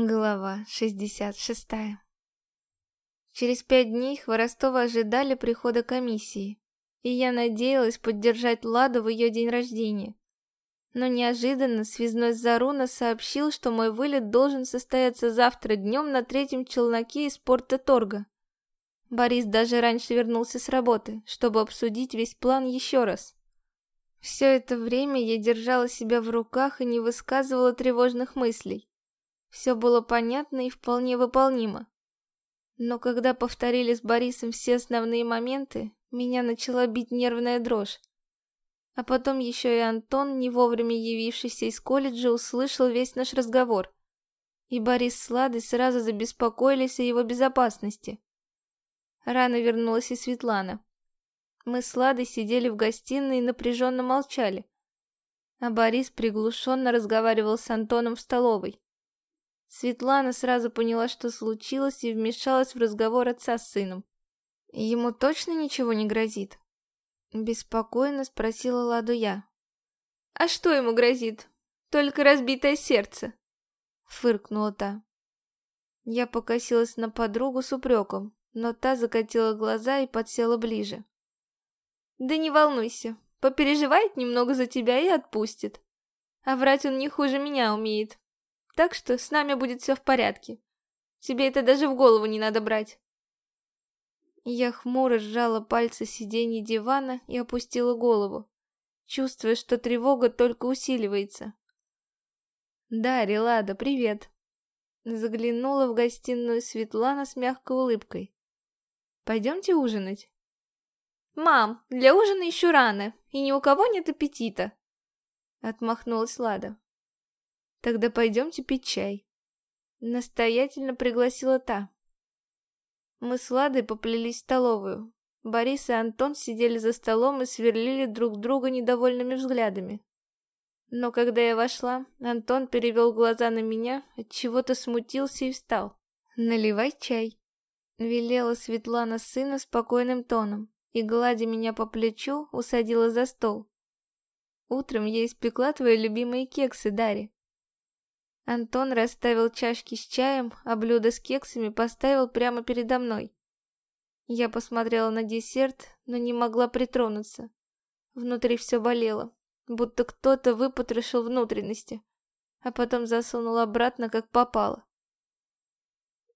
Глава 66 Через пять дней Хворостова ожидали прихода комиссии, и я надеялась поддержать Ладу в ее день рождения. Но неожиданно связной Заруна сообщил, что мой вылет должен состояться завтра днем на третьем челноке из порта Торга. Борис даже раньше вернулся с работы, чтобы обсудить весь план еще раз. Все это время я держала себя в руках и не высказывала тревожных мыслей. Все было понятно и вполне выполнимо. Но когда повторили с Борисом все основные моменты, меня начала бить нервная дрожь. А потом еще и Антон, не вовремя явившийся из колледжа, услышал весь наш разговор. И Борис с Ладой сразу забеспокоились о его безопасности. Рано вернулась и Светлана. Мы с Ладой сидели в гостиной и напряженно молчали. А Борис приглушенно разговаривал с Антоном в столовой. Светлана сразу поняла, что случилось, и вмешалась в разговор отца с сыном. «Ему точно ничего не грозит?» Беспокойно спросила Ладу я. «А что ему грозит? Только разбитое сердце!» Фыркнула та. Я покосилась на подругу с упреком, но та закатила глаза и подсела ближе. «Да не волнуйся, попереживает немного за тебя и отпустит. А врать он не хуже меня умеет, так что с нами будет все в порядке. Тебе это даже в голову не надо брать. Я хмуро сжала пальцы сиденья дивана и опустила голову, чувствуя, что тревога только усиливается. «Да, Релада, привет!» Заглянула в гостиную Светлана с мягкой улыбкой. «Пойдемте ужинать?» «Мам, для ужина еще рано, и ни у кого нет аппетита!» Отмахнулась Лада. Тогда пойдемте пить чай. Настоятельно пригласила та. Мы с Ладой поплелись в столовую. Борис и Антон сидели за столом и сверлили друг друга недовольными взглядами. Но когда я вошла, Антон перевел глаза на меня, от чего-то смутился и встал. «Наливай чай», — велела Светлана сына спокойным тоном и, гладя меня по плечу, усадила за стол. «Утром я испекла твои любимые кексы, Дарья. Антон расставил чашки с чаем, а блюдо с кексами поставил прямо передо мной. Я посмотрела на десерт, но не могла притронуться. Внутри все болело, будто кто-то выпотрошил внутренности, а потом засунул обратно, как попало.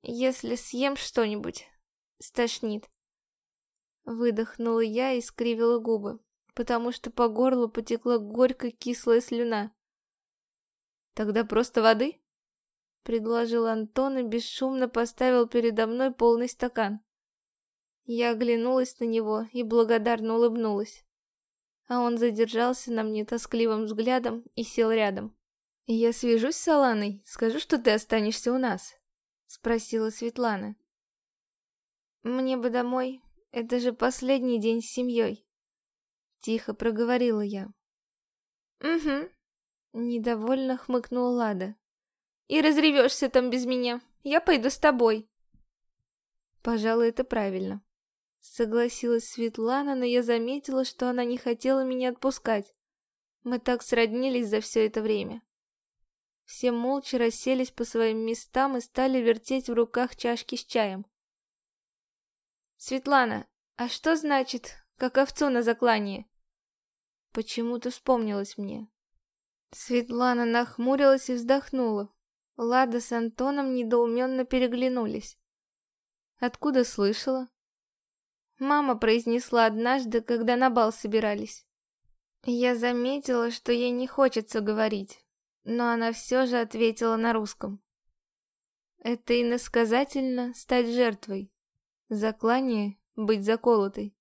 Если съем что-нибудь, стошнит. Выдохнула я и скривила губы, потому что по горлу потекла горькая кислая слюна. Тогда просто воды? Предложил Антон и бесшумно поставил передо мной полный стакан. Я оглянулась на него и благодарно улыбнулась. А он задержался на мне тоскливым взглядом и сел рядом. «Я свяжусь с Аланой, скажу, что ты останешься у нас», — спросила Светлана. «Мне бы домой, это же последний день с семьей», — тихо проговорила я. «Угу», Недовольно хмыкнула Лада. «И разревешься там без меня. Я пойду с тобой». «Пожалуй, это правильно». Согласилась Светлана, но я заметила, что она не хотела меня отпускать. Мы так сроднились за все это время. Все молча расселись по своим местам и стали вертеть в руках чашки с чаем. «Светлана, а что значит, как овцу на заклание?» Почему-то вспомнилось мне. Светлана нахмурилась и вздохнула. Лада с Антоном недоуменно переглянулись. Откуда слышала? Мама произнесла однажды, когда на бал собирались. Я заметила, что ей не хочется говорить, но она все же ответила на русском. Это иносказательно стать жертвой, заклание быть заколотой.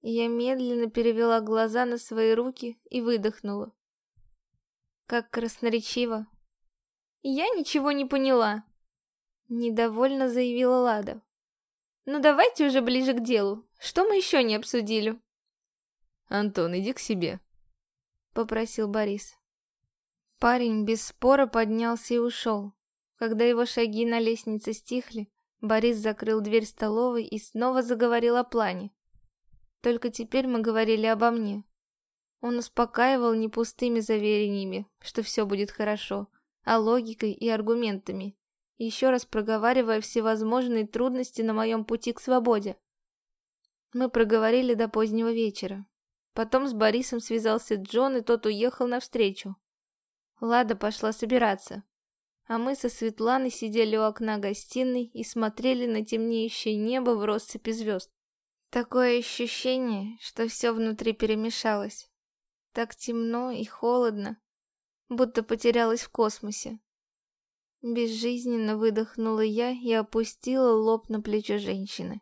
Я медленно перевела глаза на свои руки и выдохнула. Как красноречиво. Я ничего не поняла. Недовольно заявила Лада. Ну давайте уже ближе к делу. Что мы еще не обсудили? Антон, иди к себе. Попросил Борис. Парень без спора поднялся и ушел. Когда его шаги на лестнице стихли, Борис закрыл дверь столовой и снова заговорил о плане. Только теперь мы говорили обо мне. Он успокаивал не пустыми заверениями, что все будет хорошо, а логикой и аргументами, еще раз проговаривая всевозможные трудности на моем пути к свободе. Мы проговорили до позднего вечера. Потом с Борисом связался Джон, и тот уехал навстречу. Лада пошла собираться. А мы со Светланой сидели у окна гостиной и смотрели на темнеющее небо в россыпи звезд. Такое ощущение, что все внутри перемешалось. Так темно и холодно, будто потерялась в космосе. Безжизненно выдохнула я и опустила лоб на плечо женщины.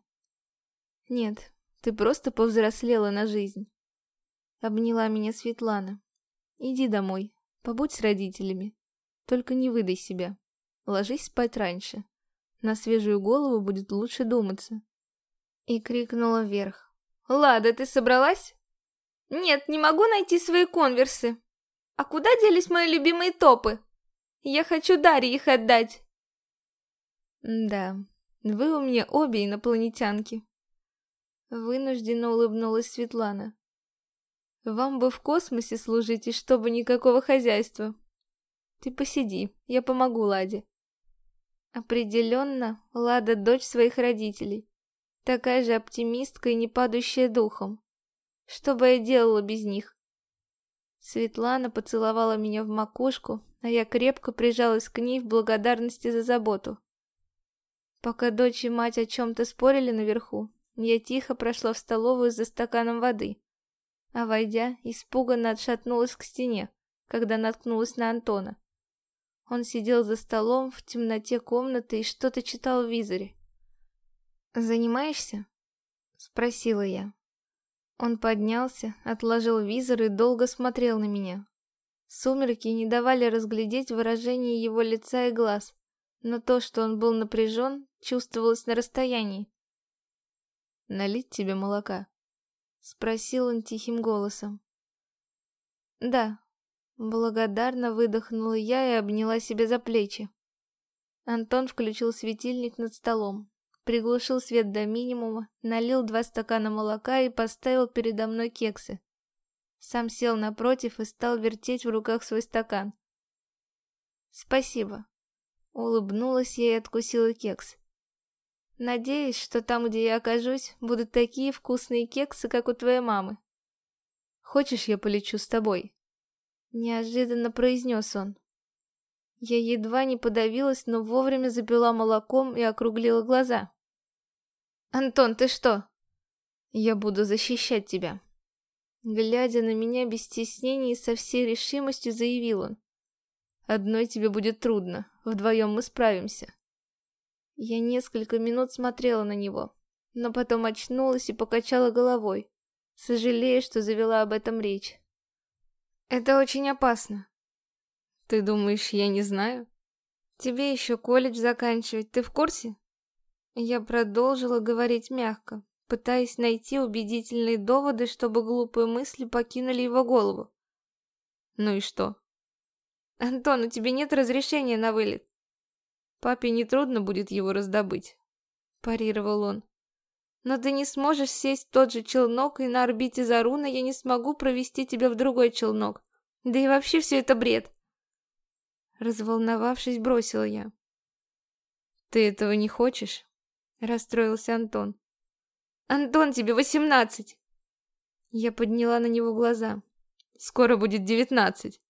Нет, ты просто повзрослела на жизнь. Обняла меня Светлана. Иди домой, побудь с родителями. Только не выдай себя. Ложись спать раньше. На свежую голову будет лучше думаться. И крикнула вверх. «Лада, ты собралась?» «Нет, не могу найти свои конверсы. А куда делись мои любимые топы? Я хочу Дарье их отдать». «Да, вы у меня обе инопланетянки». Вынужденно улыбнулась Светлана. «Вам бы в космосе служить, и чтобы никакого хозяйства. Ты посиди, я помогу Ладе». Определенно, Лада дочь своих родителей. Такая же оптимистка и не падающая духом. Что бы я делала без них? Светлана поцеловала меня в макушку, а я крепко прижалась к ней в благодарности за заботу. Пока дочь и мать о чем-то спорили наверху, я тихо прошла в столовую за стаканом воды, а войдя, испуганно отшатнулась к стене, когда наткнулась на Антона. Он сидел за столом в темноте комнаты и что-то читал в визоре. «Занимаешься?» — спросила я. Он поднялся, отложил визор и долго смотрел на меня. Сумерки не давали разглядеть выражение его лица и глаз, но то, что он был напряжен, чувствовалось на расстоянии. «Налить тебе молока?» — спросил он тихим голосом. «Да», — благодарно выдохнула я и обняла себя за плечи. Антон включил светильник над столом приглушил свет до минимума, налил два стакана молока и поставил передо мной кексы. Сам сел напротив и стал вертеть в руках свой стакан. «Спасибо», — улыбнулась я и откусила кекс. «Надеюсь, что там, где я окажусь, будут такие вкусные кексы, как у твоей мамы». «Хочешь, я полечу с тобой?» Неожиданно произнес он. Я едва не подавилась, но вовремя запила молоком и округлила глаза. «Антон, ты что?» «Я буду защищать тебя». Глядя на меня без стеснения и со всей решимостью заявил он. «Одной тебе будет трудно, вдвоем мы справимся». Я несколько минут смотрела на него, но потом очнулась и покачала головой, сожалея, что завела об этом речь. «Это очень опасно». «Ты думаешь, я не знаю?» «Тебе еще колледж заканчивать, ты в курсе?» Я продолжила говорить мягко, пытаясь найти убедительные доводы, чтобы глупые мысли покинули его голову. Ну и что? Антон, у тебя нет разрешения на вылет. Папе нетрудно будет его раздобыть, парировал он. Но ты не сможешь сесть в тот же челнок, и на орбите Заруна я не смогу провести тебя в другой челнок. Да и вообще все это бред. Разволновавшись, бросила я. Ты этого не хочешь? Расстроился Антон. «Антон, тебе восемнадцать!» Я подняла на него глаза. «Скоро будет девятнадцать!»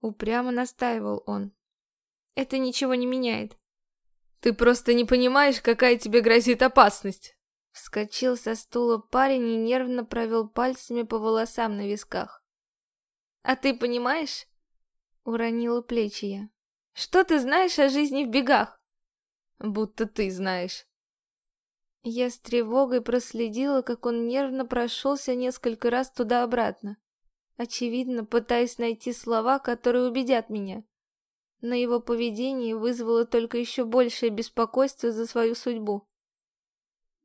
Упрямо настаивал он. «Это ничего не меняет». «Ты просто не понимаешь, какая тебе грозит опасность!» Вскочил со стула парень и нервно провел пальцами по волосам на висках. «А ты понимаешь?» Уронила плечи я. «Что ты знаешь о жизни в бегах?» Будто ты знаешь. Я с тревогой проследила, как он нервно прошелся несколько раз туда-обратно, очевидно, пытаясь найти слова, которые убедят меня. Но его поведение вызвало только еще большее беспокойство за свою судьбу.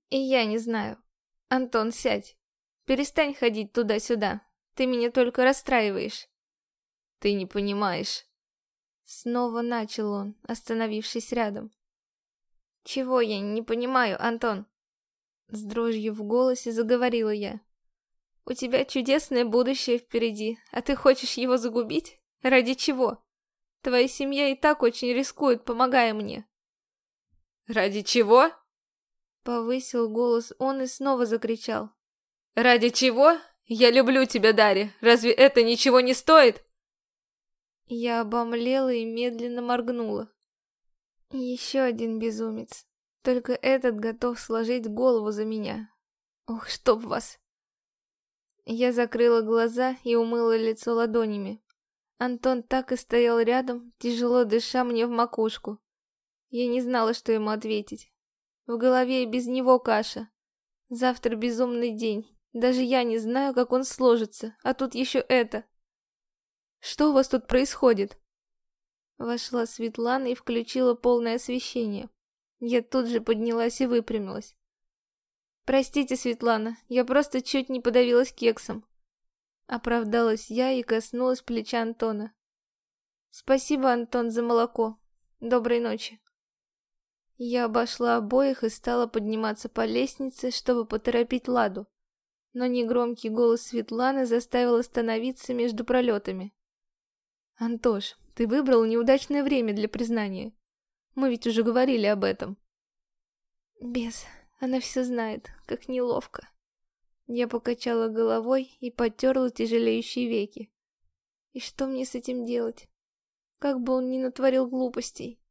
И я не знаю. Антон, сядь. Перестань ходить туда-сюда. Ты меня только расстраиваешь. Ты не понимаешь. Снова начал он, остановившись рядом. «Чего я не понимаю, Антон?» С дрожью в голосе заговорила я. «У тебя чудесное будущее впереди, а ты хочешь его загубить? Ради чего? Твоя семья и так очень рискует, помогая мне. Ради чего? Повысил голос он и снова закричал. Ради чего? Я люблю тебя, Дарья. Разве это ничего не стоит? Я обомлела и медленно моргнула. Еще один безумец. Только этот готов сложить голову за меня. Ох, чтоб вас. Я закрыла глаза и умыла лицо ладонями. Антон так и стоял рядом, тяжело дыша мне в макушку. Я не знала, что ему ответить. В голове и без него каша. Завтра безумный день. Даже я не знаю, как он сложится, а тут еще это. Что у вас тут происходит? Вошла Светлана и включила полное освещение. Я тут же поднялась и выпрямилась. Простите, Светлана, я просто чуть не подавилась кексом. Оправдалась я и коснулась плеча Антона. Спасибо, Антон, за молоко. Доброй ночи. Я обошла обоих и стала подниматься по лестнице, чтобы поторопить Ладу. Но негромкий голос Светланы заставил остановиться между пролетами. «Антош, ты выбрал неудачное время для признания. Мы ведь уже говорили об этом». «Бес, она все знает, как неловко». Я покачала головой и потерла тяжелеющие веки. И что мне с этим делать? Как бы он ни натворил глупостей,